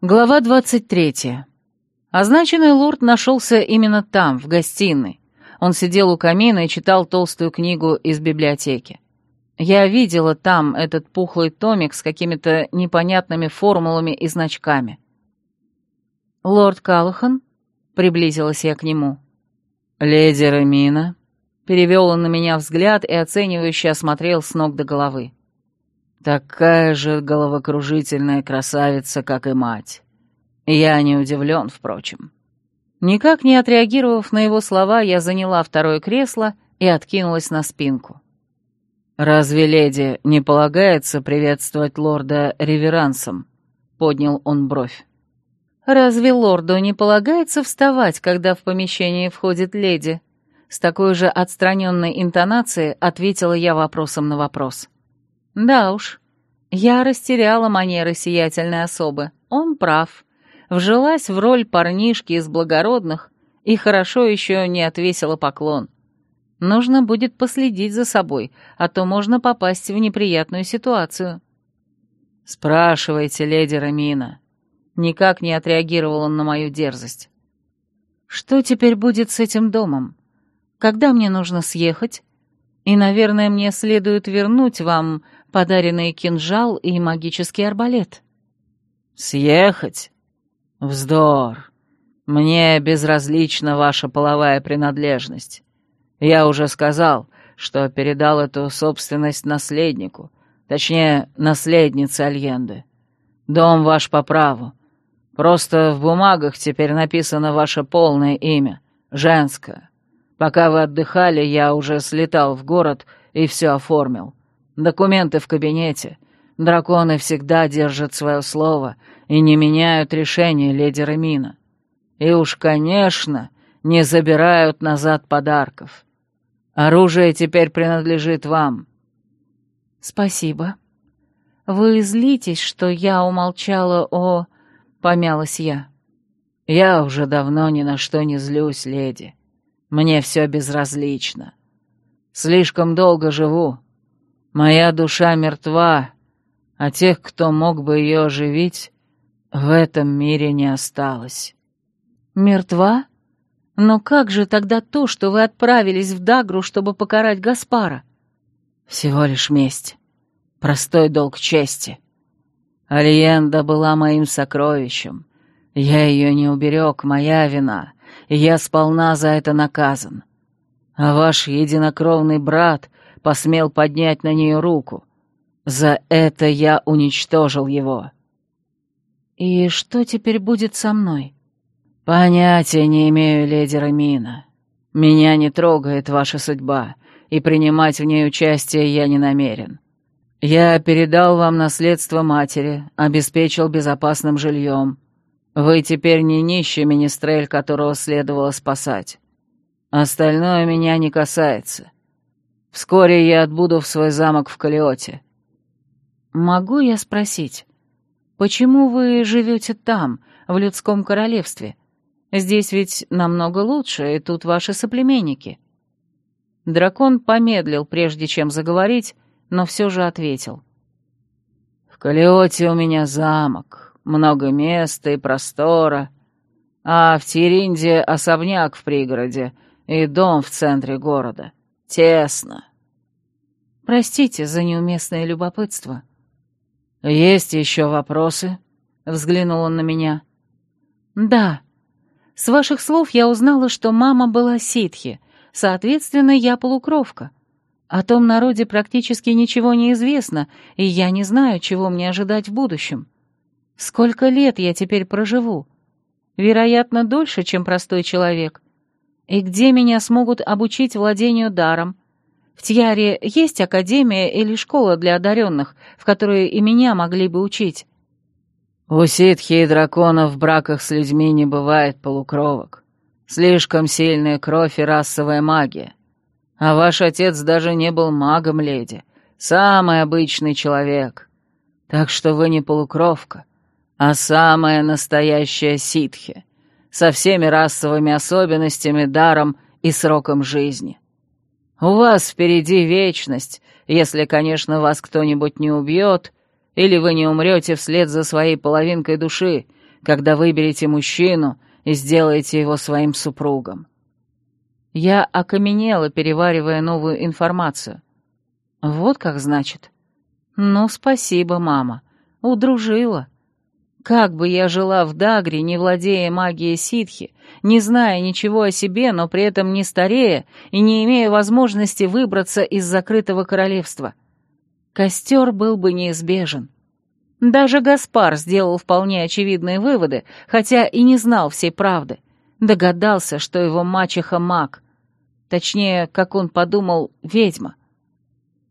Глава 23. Означенный лорд нашелся именно там, в гостиной. Он сидел у камина и читал толстую книгу из библиотеки. Я видела там этот пухлый томик с какими-то непонятными формулами и значками. «Лорд Калахан?» — приблизилась я к нему. «Леди Ремина?» — перевел он на меня взгляд и оценивающе осмотрел с ног до головы. Такая же головокружительная красавица, как и мать. Я не удивлен, впрочем. Никак не отреагировав на его слова, я заняла второе кресло и откинулась на спинку. «Разве леди не полагается приветствовать лорда реверансом?» — поднял он бровь. «Разве лорду не полагается вставать, когда в помещение входит леди?» С такой же отстраненной интонацией ответила я вопросом на вопрос. Да уж, я растеряла манеры сиятельной особы. Он прав. Вжилась в роль парнишки из благородных и хорошо еще не отвесила поклон. Нужно будет последить за собой, а то можно попасть в неприятную ситуацию. «Спрашивайте, леди Рамина». Никак не отреагировал он на мою дерзость. «Что теперь будет с этим домом? Когда мне нужно съехать? И, наверное, мне следует вернуть вам подаренный кинжал и магический арбалет. «Съехать? Вздор! Мне безразлична ваша половая принадлежность. Я уже сказал, что передал эту собственность наследнику, точнее, наследнице Альенды. Дом ваш по праву. Просто в бумагах теперь написано ваше полное имя, женское. Пока вы отдыхали, я уже слетал в город и все оформил. Документы в кабинете. Драконы всегда держат свое слово и не меняют решение леди Ремина. И уж, конечно, не забирают назад подарков. Оружие теперь принадлежит вам. Спасибо. Вы злитесь, что я умолчала о... Помялась я. Я уже давно ни на что не злюсь, леди. Мне все безразлично. Слишком долго живу, Моя душа мертва, а тех, кто мог бы ее оживить, в этом мире не осталось. Мертва? Но как же тогда то, что вы отправились в Дагру, чтобы покарать Гаспара? Всего лишь месть. Простой долг чести. Алиенда была моим сокровищем. Я ее не уберег, моя вина, и я сполна за это наказан. А ваш единокровный брат посмел поднять на нее руку. За это я уничтожил его. И что теперь будет со мной? Понятия не имею, леди Рамина. Меня не трогает ваша судьба, и принимать в ней участие я не намерен. Я передал вам наследство матери, обеспечил безопасным жильем. Вы теперь не нищий министрель, которого следовало спасать. Остальное меня не касается. Вскоре я отбуду в свой замок в Калиоте». «Могу я спросить, почему вы живете там, в людском королевстве? Здесь ведь намного лучше, и тут ваши соплеменники». Дракон помедлил, прежде чем заговорить, но все же ответил. «В Калиоте у меня замок, много места и простора, а в Тиринде особняк в пригороде и дом в центре города. Тесно. Простите за неуместное любопытство. Есть еще вопросы? Взглянул он на меня. Да. С ваших слов я узнала, что мама была ситхи, соответственно, я полукровка. О том народе практически ничего не известно, и я не знаю, чего мне ожидать в будущем. Сколько лет я теперь проживу? Вероятно, дольше, чем простой человек. И где меня смогут обучить владению даром? В Тьяре есть академия или школа для одаренных, в которой и меня могли бы учить? У ситхи и драконов в браках с людьми не бывает полукровок. Слишком сильная кровь и расовая магия. А ваш отец даже не был магом, леди. Самый обычный человек. Так что вы не полукровка, а самая настоящая ситхи со всеми расовыми особенностями, даром и сроком жизни. У вас впереди вечность, если, конечно, вас кто-нибудь не убьет, или вы не умрете вслед за своей половинкой души, когда выберете мужчину и сделаете его своим супругом». Я окаменела, переваривая новую информацию. «Вот как значит?» «Ну, спасибо, мама. Удружила. Как бы я жила в Дагре, не владея магией ситхи, не зная ничего о себе, но при этом не старея и не имея возможности выбраться из закрытого королевства. Костер был бы неизбежен. Даже Гаспар сделал вполне очевидные выводы, хотя и не знал всей правды. Догадался, что его мачеха маг. Точнее, как он подумал, ведьма.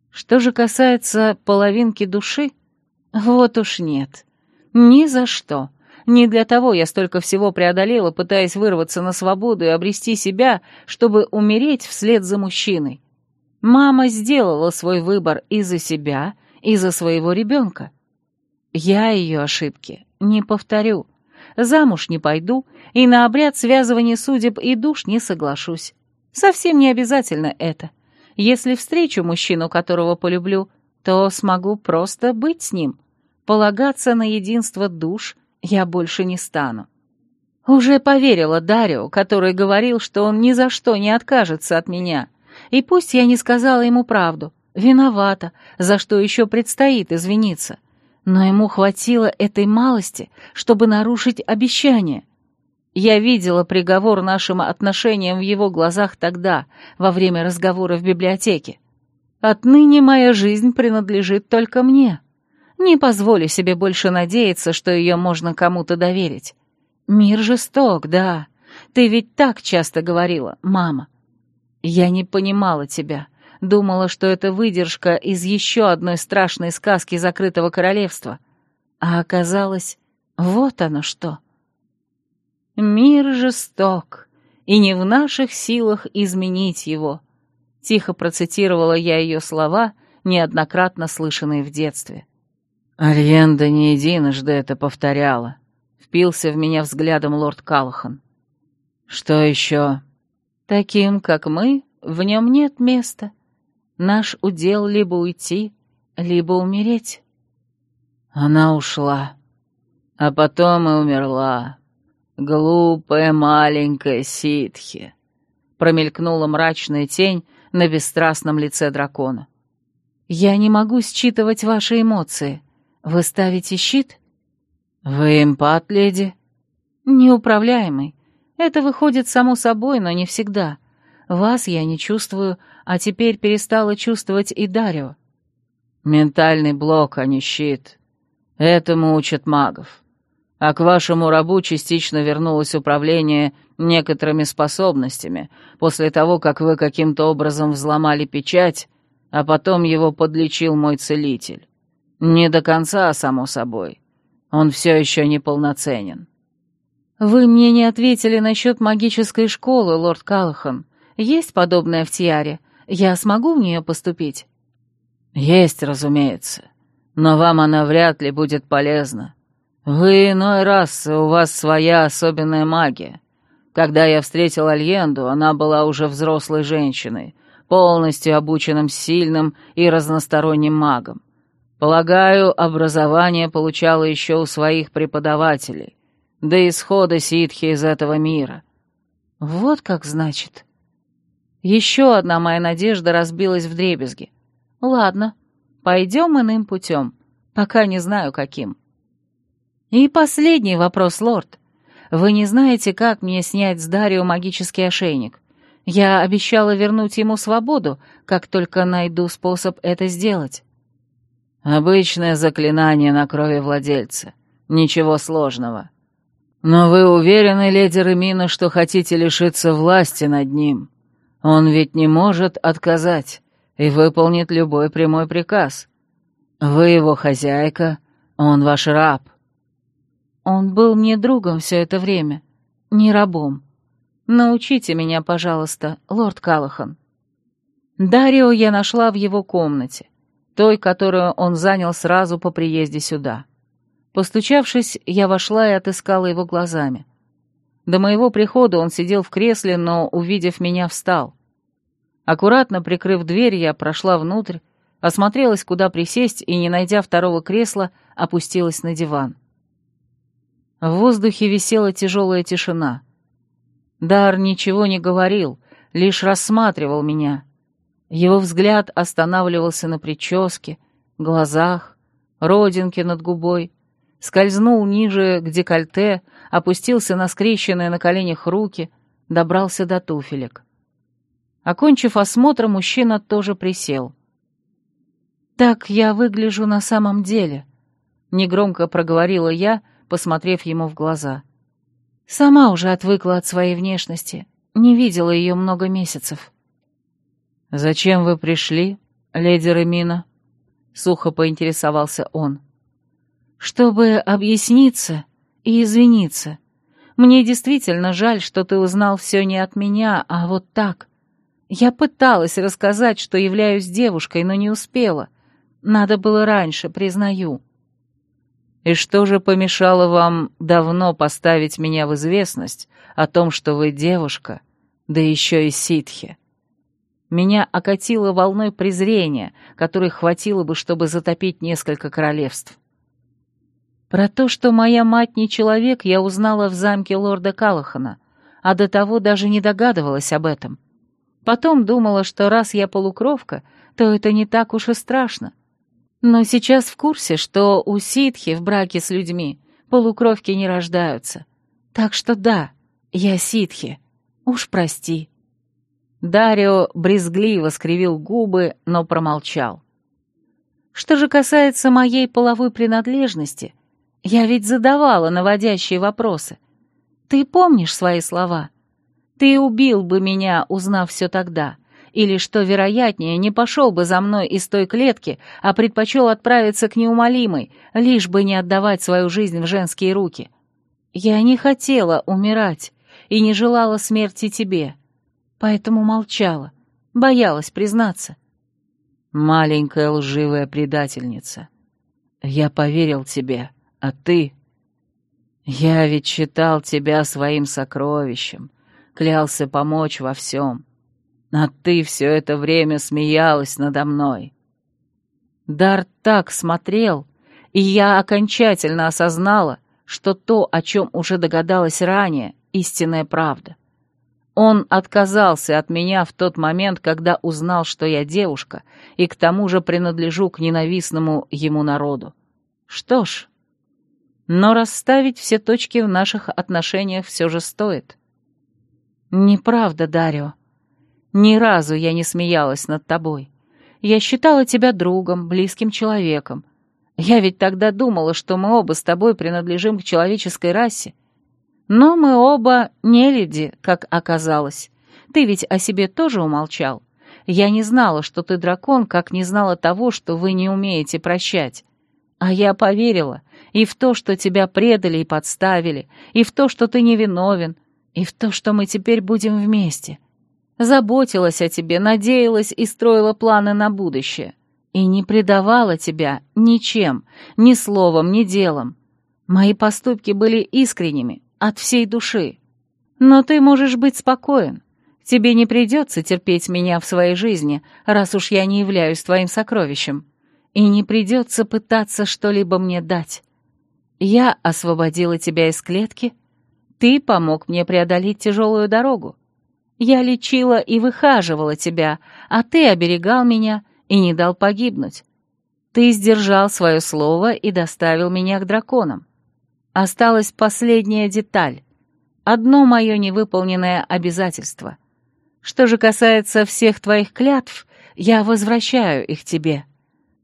Что же касается половинки души, вот уж нет. Ни за что. Не для того я столько всего преодолела, пытаясь вырваться на свободу и обрести себя, чтобы умереть вслед за мужчиной. Мама сделала свой выбор и за себя, и за своего ребенка. Я ее ошибки не повторю. Замуж не пойду и на обряд связывания судеб и душ не соглашусь. Совсем не обязательно это. Если встречу мужчину, которого полюблю, то смогу просто быть с ним. Полагаться на единство душ я больше не стану. Уже поверила Дарио, который говорил, что он ни за что не откажется от меня. И пусть я не сказала ему правду, виновата, за что еще предстоит извиниться. Но ему хватило этой малости, чтобы нарушить обещание. Я видела приговор нашим отношениям в его глазах тогда, во время разговора в библиотеке. Отныне моя жизнь принадлежит только мне. Не позволю себе больше надеяться, что ее можно кому-то доверить. Мир жесток, да. Ты ведь так часто говорила, мама. Я не понимала тебя. Думала, что это выдержка из еще одной страшной сказки закрытого королевства. А оказалось, вот оно что. Мир жесток, и не в наших силах изменить его. Тихо процитировала я ее слова, неоднократно слышанные в детстве. Альенда не единожды это повторяла. Впился в меня взглядом лорд Калахан. Что еще? Таким, как мы, в нем нет места. Наш удел либо уйти, либо умереть. Она ушла, а потом и умерла. «Глупая маленькая ситхи», — промелькнула мрачная тень на бесстрастном лице дракона. «Я не могу считывать ваши эмоции. Вы ставите щит?» «Вы эмпат, леди?» «Неуправляемый. Это выходит само собой, но не всегда. Вас я не чувствую, а теперь перестала чувствовать и Дарио». «Ментальный блок, а не щит. Этому учат магов а к вашему рабу частично вернулось управление некоторыми способностями после того, как вы каким-то образом взломали печать, а потом его подлечил мой целитель. Не до конца, само собой. Он все еще неполноценен. «Вы мне не ответили насчет магической школы, лорд Калахан. Есть подобная в Тиаре? Я смогу в нее поступить?» «Есть, разумеется. Но вам она вряд ли будет полезна. «Вы иной раз, у вас своя особенная магия. Когда я встретил Альенду, она была уже взрослой женщиной, полностью обученным сильным и разносторонним магом. Полагаю, образование получала еще у своих преподавателей, до исхода ситхи из этого мира». «Вот как значит». Еще одна моя надежда разбилась в дребезги. «Ладно, пойдем иным путем, пока не знаю каким». И последний вопрос, лорд. Вы не знаете, как мне снять с Дарио магический ошейник? Я обещала вернуть ему свободу, как только найду способ это сделать. Обычное заклинание на крови владельца. Ничего сложного. Но вы уверены, леди Ремина, что хотите лишиться власти над ним? Он ведь не может отказать и выполнит любой прямой приказ. Вы его хозяйка, он ваш раб. Он был мне другом все это время, не рабом. Научите меня, пожалуйста, лорд Калахан. Дарио я нашла в его комнате, той, которую он занял сразу по приезде сюда. Постучавшись, я вошла и отыскала его глазами. До моего прихода он сидел в кресле, но, увидев меня, встал. Аккуратно прикрыв дверь, я прошла внутрь, осмотрелась, куда присесть, и, не найдя второго кресла, опустилась на диван. В воздухе висела тяжелая тишина. Дар ничего не говорил, лишь рассматривал меня. Его взгляд останавливался на прическе, глазах, родинке над губой, скользнул ниже к декольте, опустился на скрещенные на коленях руки, добрался до туфелек. Окончив осмотр, мужчина тоже присел. «Так я выгляжу на самом деле», — негромко проговорила я, посмотрев ему в глаза. «Сама уже отвыкла от своей внешности, не видела ее много месяцев». «Зачем вы пришли, леди Ремина?» — сухо поинтересовался он. «Чтобы объясниться и извиниться. Мне действительно жаль, что ты узнал все не от меня, а вот так, я пыталась рассказать, что являюсь девушкой, но не успела. Надо было раньше, признаю. И что же помешало вам давно поставить меня в известность о том, что вы девушка, да еще и ситхи? Меня окатило волной презрения, которой хватило бы, чтобы затопить несколько королевств. Про то, что моя мать не человек, я узнала в замке лорда Калахана, а до того даже не догадывалась об этом. Потом думала, что раз я полукровка, то это не так уж и страшно. Но сейчас в курсе, что у ситхи в браке с людьми полукровки не рождаются. Так что да, я ситхи. Уж прости. Дарио брезгливо скривил губы, но промолчал. Что же касается моей половой принадлежности, я ведь задавала наводящие вопросы. Ты помнишь свои слова? Ты убил бы меня, узнав все тогда. Или, что вероятнее, не пошел бы за мной из той клетки, а предпочел отправиться к неумолимой, лишь бы не отдавать свою жизнь в женские руки. Я не хотела умирать и не желала смерти тебе, поэтому молчала, боялась признаться. Маленькая лживая предательница. Я поверил тебе, а ты... Я ведь считал тебя своим сокровищем, клялся помочь во всем. А ты все это время смеялась надо мной. Дар так смотрел, и я окончательно осознала, что то, о чем уже догадалась ранее, истинная правда. Он отказался от меня в тот момент, когда узнал, что я девушка, и к тому же принадлежу к ненавистному ему народу. Что ж, но расставить все точки в наших отношениях все же стоит. «Неправда, Дарио. Ни разу я не смеялась над тобой. Я считала тебя другом, близким человеком. Я ведь тогда думала, что мы оба с тобой принадлежим к человеческой расе. Но мы оба не люди, как оказалось. Ты ведь о себе тоже умолчал. Я не знала, что ты дракон, как не знала того, что вы не умеете прощать. А я поверила и в то, что тебя предали и подставили, и в то, что ты невиновен, и в то, что мы теперь будем вместе. Заботилась о тебе, надеялась и строила планы на будущее. И не предавала тебя ничем, ни словом, ни делом. Мои поступки были искренними, от всей души. Но ты можешь быть спокоен. Тебе не придется терпеть меня в своей жизни, раз уж я не являюсь твоим сокровищем. И не придется пытаться что-либо мне дать. Я освободила тебя из клетки — ты помог мне преодолеть тяжелую дорогу. Я лечила и выхаживала тебя, а ты оберегал меня и не дал погибнуть. Ты сдержал свое слово и доставил меня к драконам. Осталась последняя деталь. Одно мое невыполненное обязательство. Что же касается всех твоих клятв, я возвращаю их тебе.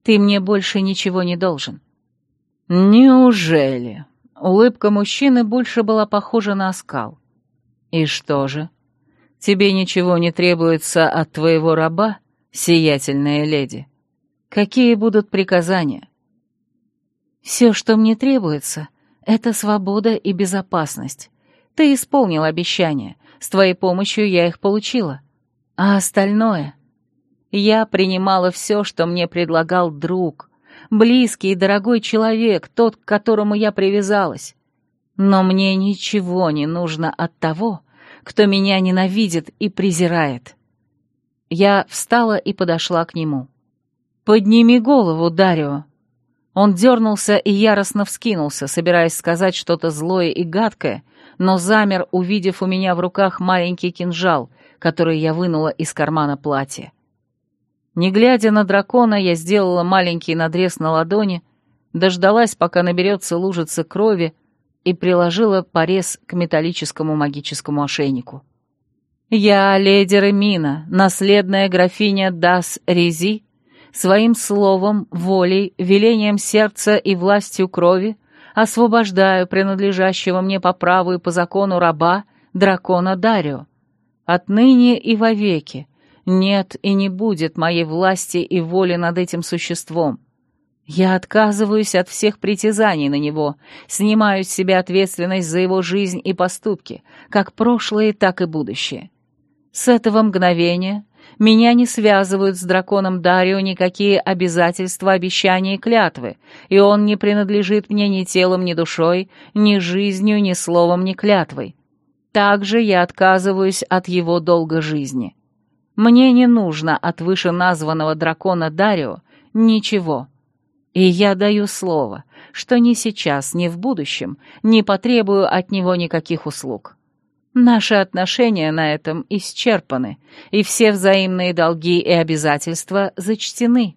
Ты мне больше ничего не должен». «Неужели?» Улыбка мужчины больше была похожа на оскал. «И что же? Тебе ничего не требуется от твоего раба, сиятельная леди? Какие будут приказания?» «Все, что мне требуется, это свобода и безопасность. Ты исполнил обещания, с твоей помощью я их получила. А остальное...» Я принимала все, что мне предлагал друг, близкий и дорогой человек, тот, к которому я привязалась. Но мне ничего не нужно от того, кто меня ненавидит и презирает. Я встала и подошла к нему. «Подними голову, Дарио!» Он дернулся и яростно вскинулся, собираясь сказать что-то злое и гадкое, но замер, увидев у меня в руках маленький кинжал, который я вынула из кармана платья. Не глядя на дракона, я сделала маленький надрез на ладони, дождалась, пока наберется лужица крови, и приложила порез к металлическому магическому ошейнику. «Я, леди Ремина, наследная графиня Дас Рези, своим словом, волей, велением сердца и властью крови освобождаю принадлежащего мне по праву и по закону раба, дракона Дарио. Отныне и вовеки нет и не будет моей власти и воли над этим существом. Я отказываюсь от всех притязаний на него, снимаю с себя ответственность за его жизнь и поступки, как прошлое, так и будущее. С этого мгновения меня не связывают с драконом Дарио никакие обязательства, обещания и клятвы, и он не принадлежит мне ни телом, ни душой, ни жизнью, ни словом, ни клятвой. Также я отказываюсь от его долга жизни. Мне не нужно от вышеназванного дракона Дарио ничего. И я даю слово, что ни сейчас, ни в будущем не потребую от него никаких услуг. Наши отношения на этом исчерпаны, и все взаимные долги и обязательства зачтены.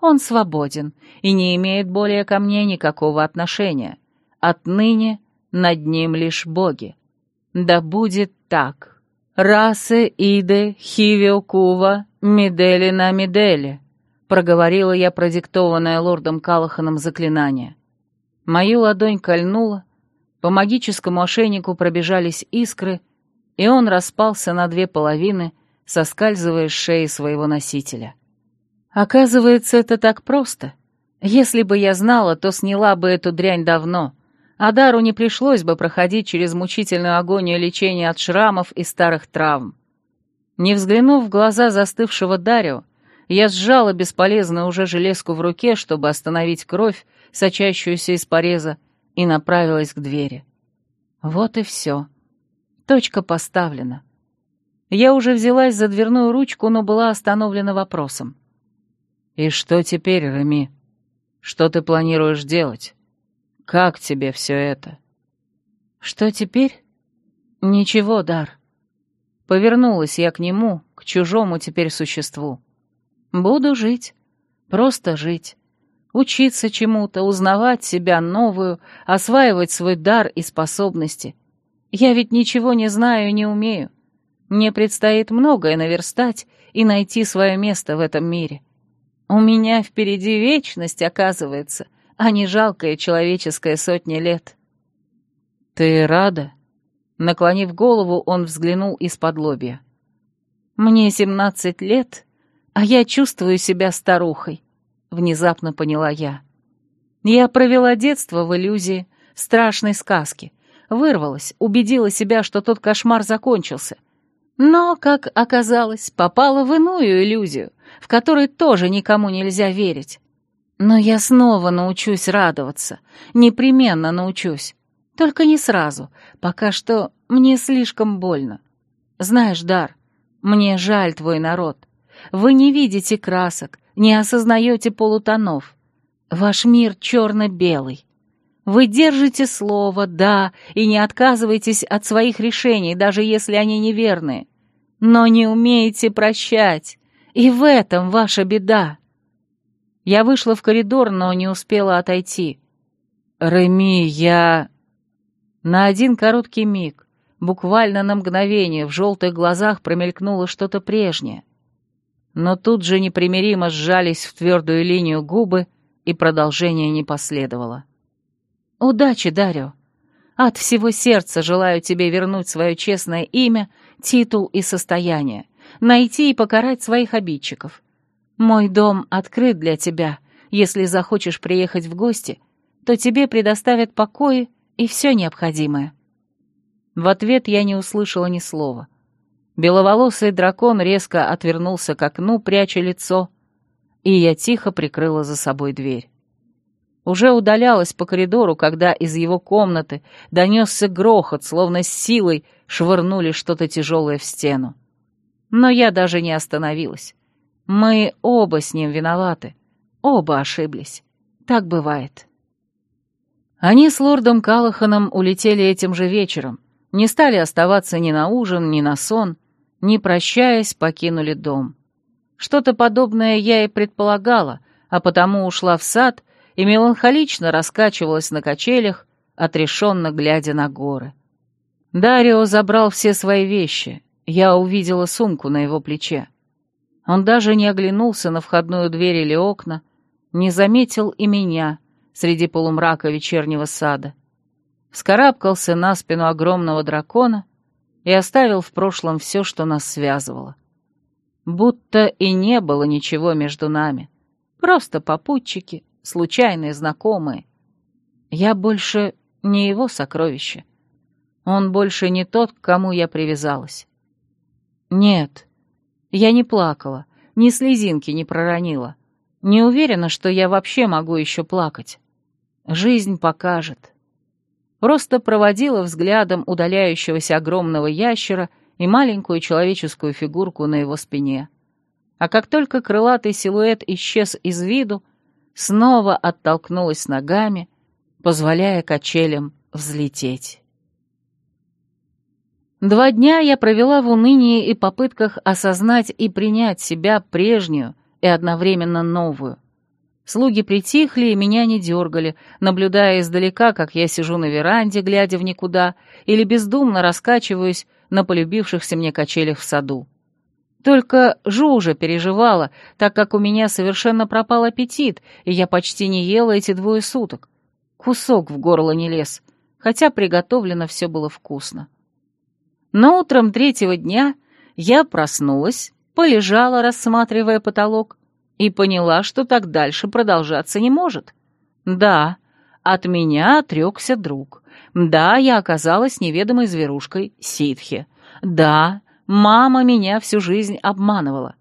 Он свободен и не имеет более ко мне никакого отношения. Отныне над ним лишь боги. Да будет так. Расы Иде, Хивио Кува, Мидели на Мидели, проговорила я продиктованное лордом Калаханом заклинание. Мою ладонь кольнула, по магическому ошейнику пробежались искры, и он распался на две половины, соскальзывая с шеи своего носителя. Оказывается, это так просто. Если бы я знала, то сняла бы эту дрянь давно — Адару не пришлось бы проходить через мучительную агонию лечения от шрамов и старых травм. Не взглянув в глаза застывшего Дарио, я сжала бесполезную уже железку в руке, чтобы остановить кровь, сочащуюся из пореза, и направилась к двери. Вот и все. Точка поставлена. Я уже взялась за дверную ручку, но была остановлена вопросом. «И что теперь, Реми? Что ты планируешь делать?» Как тебе все это?» «Что теперь?» «Ничего, Дар». Повернулась я к нему, к чужому теперь существу. «Буду жить. Просто жить. Учиться чему-то, узнавать себя новую, осваивать свой дар и способности. Я ведь ничего не знаю и не умею. Мне предстоит многое наверстать и найти свое место в этом мире. У меня впереди вечность, оказывается, а не жалкая человеческая сотня лет. «Ты рада?» Наклонив голову, он взглянул из-под лобья. «Мне семнадцать лет, а я чувствую себя старухой», — внезапно поняла я. Я провела детство в иллюзии, страшной сказки, вырвалась, убедила себя, что тот кошмар закончился. Но, как оказалось, попала в иную иллюзию, в которой тоже никому нельзя верить. Но я снова научусь радоваться, непременно научусь. Только не сразу, пока что мне слишком больно. Знаешь, Дар, мне жаль твой народ. Вы не видите красок, не осознаете полутонов. Ваш мир черно-белый. Вы держите слово «да» и не отказываетесь от своих решений, даже если они неверные. Но не умеете прощать, и в этом ваша беда. Я вышла в коридор, но не успела отойти. «Реми, я...» На один короткий миг, буквально на мгновение, в желтых глазах промелькнуло что-то прежнее. Но тут же непримиримо сжались в твердую линию губы, и продолжение не последовало. «Удачи, Дарио! От всего сердца желаю тебе вернуть свое честное имя, титул и состояние, найти и покарать своих обидчиков. Мой дом открыт для тебя. Если захочешь приехать в гости, то тебе предоставят покои и все необходимое». В ответ я не услышала ни слова. Беловолосый дракон резко отвернулся к окну, пряча лицо, и я тихо прикрыла за собой дверь. Уже удалялась по коридору, когда из его комнаты донесся грохот, словно с силой швырнули что-то тяжелое в стену. Но я даже не остановилась. Мы оба с ним виноваты. Оба ошиблись. Так бывает. Они с лордом Калаханом улетели этим же вечером, не стали оставаться ни на ужин, ни на сон, не прощаясь, покинули дом. Что-то подобное я и предполагала, а потому ушла в сад и меланхолично раскачивалась на качелях, отрешенно глядя на горы. Дарио забрал все свои вещи, я увидела сумку на его плече. Он даже не оглянулся на входную дверь или окна, не заметил и меня среди полумрака вечернего сада. Вскарабкался на спину огромного дракона и оставил в прошлом все, что нас связывало. Будто и не было ничего между нами. Просто попутчики, случайные знакомые. Я больше не его сокровище. Он больше не тот, к кому я привязалась. Нет, я не плакала, ни слезинки не проронила. Не уверена, что я вообще могу еще плакать. Жизнь покажет. Просто проводила взглядом удаляющегося огромного ящера и маленькую человеческую фигурку на его спине. А как только крылатый силуэт исчез из виду, снова оттолкнулась ногами, позволяя качелям взлететь. Два дня я провела в унынии и попытках осознать и принять себя прежнюю и одновременно новую. Слуги притихли и меня не дергали, наблюдая издалека, как я сижу на веранде, глядя в никуда, или бездумно раскачиваюсь на полюбившихся мне качелях в саду. Только Жужа переживала, так как у меня совершенно пропал аппетит, и я почти не ела эти двое суток. Кусок в горло не лез, хотя приготовлено все было вкусно. Но утром третьего дня я проснулась, полежала, рассматривая потолок, и поняла, что так дальше продолжаться не может. Да, от меня отрекся друг. Да, я оказалась неведомой зверушкой ситхи. Да, мама меня всю жизнь обманывала.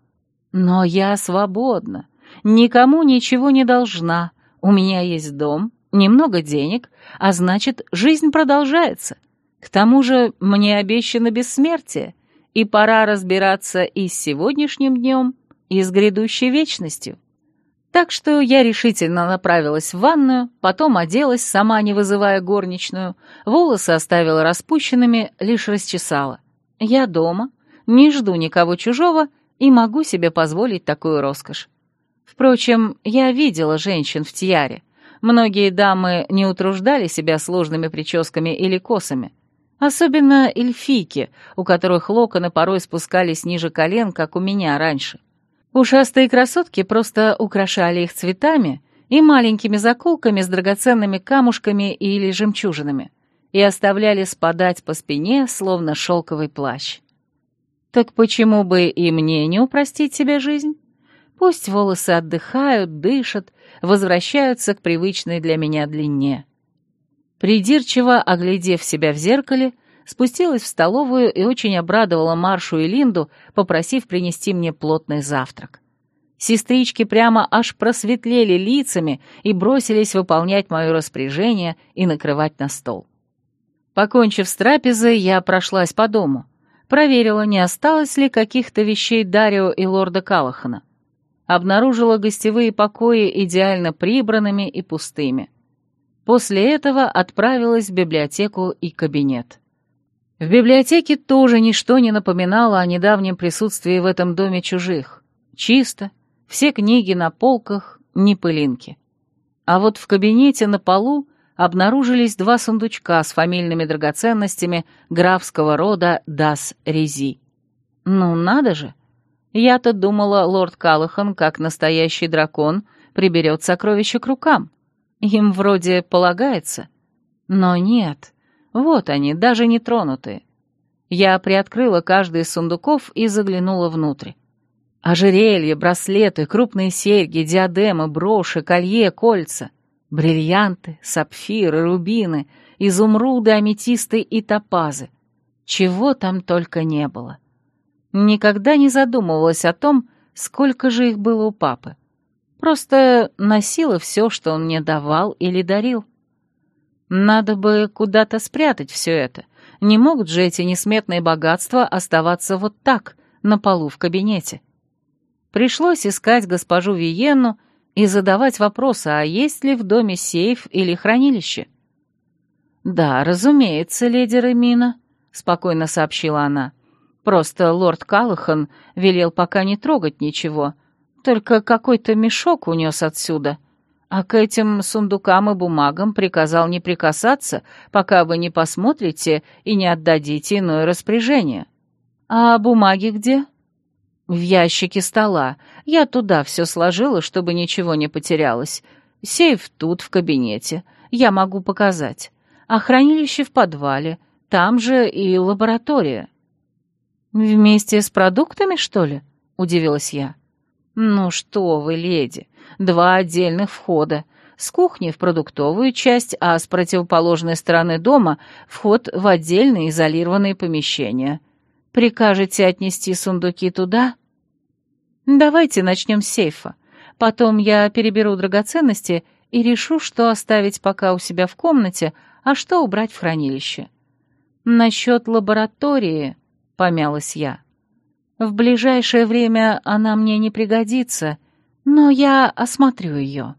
Но я свободна, никому ничего не должна. У меня есть дом, немного денег, а значит, жизнь продолжается. К тому же мне обещано бессмертие, и пора разбираться и с сегодняшним днем, и с грядущей вечностью. Так что я решительно направилась в ванную, потом оделась, сама не вызывая горничную, волосы оставила распущенными, лишь расчесала. Я дома, не жду никого чужого и могу себе позволить такую роскошь. Впрочем, я видела женщин в тиаре. Многие дамы не утруждали себя сложными прическами или косами, Особенно эльфийки, у которых локоны порой спускались ниже колен, как у меня раньше. Ушастые красотки просто украшали их цветами и маленькими заколками с драгоценными камушками или жемчужинами и оставляли спадать по спине, словно шелковый плащ. Так почему бы и мне не упростить себе жизнь? Пусть волосы отдыхают, дышат, возвращаются к привычной для меня длине. Придирчиво оглядев себя в зеркале, спустилась в столовую и очень обрадовала Маршу и Линду, попросив принести мне плотный завтрак. Сестрички прямо аж просветлели лицами и бросились выполнять мое распоряжение и накрывать на стол. Покончив с трапезой, я прошлась по дому, проверила, не осталось ли каких-то вещей Дарио и лорда Калахана. Обнаружила гостевые покои идеально прибранными и пустыми. После этого отправилась в библиотеку и кабинет. В библиотеке тоже ничто не напоминало о недавнем присутствии в этом доме чужих. Чисто, все книги на полках, ни пылинки. А вот в кабинете на полу обнаружились два сундучка с фамильными драгоценностями графского рода Дас Рези. Ну, надо же! Я-то думала, лорд Калахан, как настоящий дракон, приберет сокровища к рукам. Им вроде полагается. Но нет, вот они, даже не тронутые. Я приоткрыла каждый из сундуков и заглянула внутрь. Ожерелья, браслеты, крупные серьги, диадемы, броши, колье, кольца, бриллианты, сапфиры, рубины, изумруды, аметисты и топазы. Чего там только не было. Никогда не задумывалась о том, сколько же их было у папы. Просто носила все, что он мне давал или дарил. Надо бы куда-то спрятать все это. Не могут же эти несметные богатства оставаться вот так, на полу в кабинете. Пришлось искать госпожу Виенну и задавать вопросы, а есть ли в доме сейф или хранилище. «Да, разумеется, леди Ремина», — спокойно сообщила она. «Просто лорд Калахан велел пока не трогать ничего, только какой-то мешок унес отсюда, а к этим сундукам и бумагам приказал не прикасаться, пока вы не посмотрите и не отдадите иное распоряжение. А бумаги где?» «В ящике стола. Я туда все сложила, чтобы ничего не потерялось. Сейф тут, в кабинете. Я могу показать. А хранилище в подвале. Там же и лаборатория». «Вместе с продуктами, что ли?» — удивилась я. «Ну что вы, леди, два отдельных входа. С кухни в продуктовую часть, а с противоположной стороны дома вход в отдельные изолированные помещения. Прикажете отнести сундуки туда? Давайте начнем с сейфа. Потом я переберу драгоценности и решу, что оставить пока у себя в комнате, а что убрать в хранилище. Насчет лаборатории, помялась я. В ближайшее время она мне не пригодится, но я осмотрю ее.